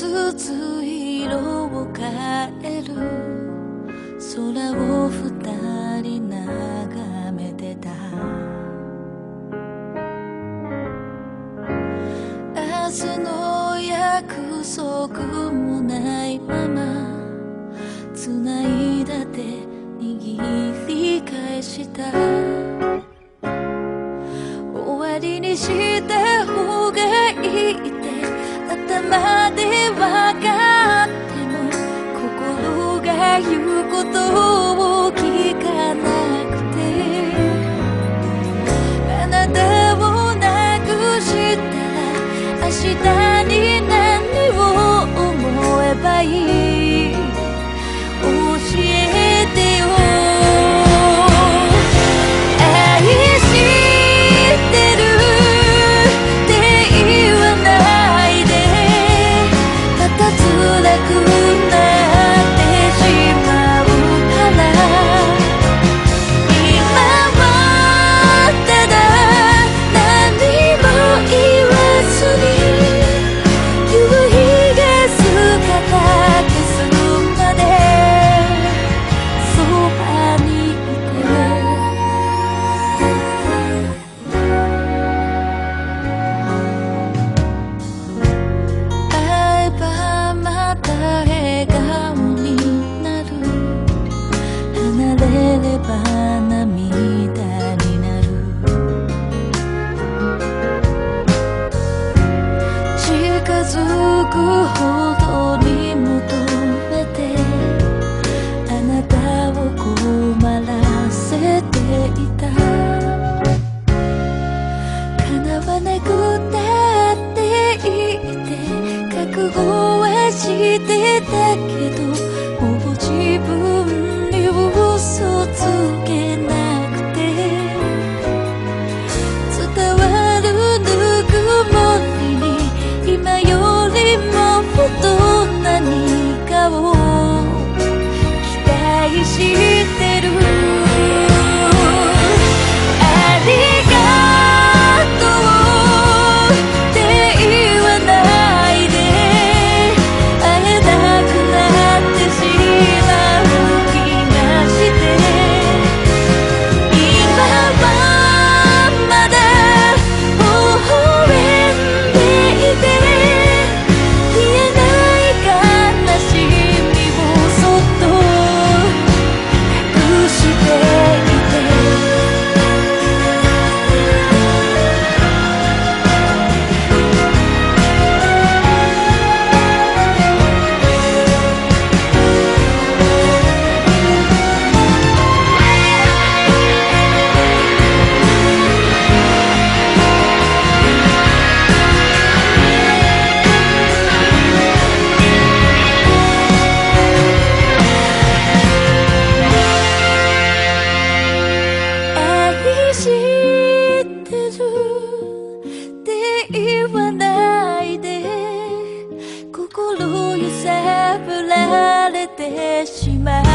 つつ色を変える。空を二人眺めてた。明日の約束もないまま。繋いだ手握り返した。終わりにした言うことを聞かなくてあなたを亡くしたら明日に何を思えばいい？わなくたっていいって覚悟はしてたけどもう自分に嘘つけなくて。伝わるぬくもりに今よりもっと何かを心揺さぶられてしまう。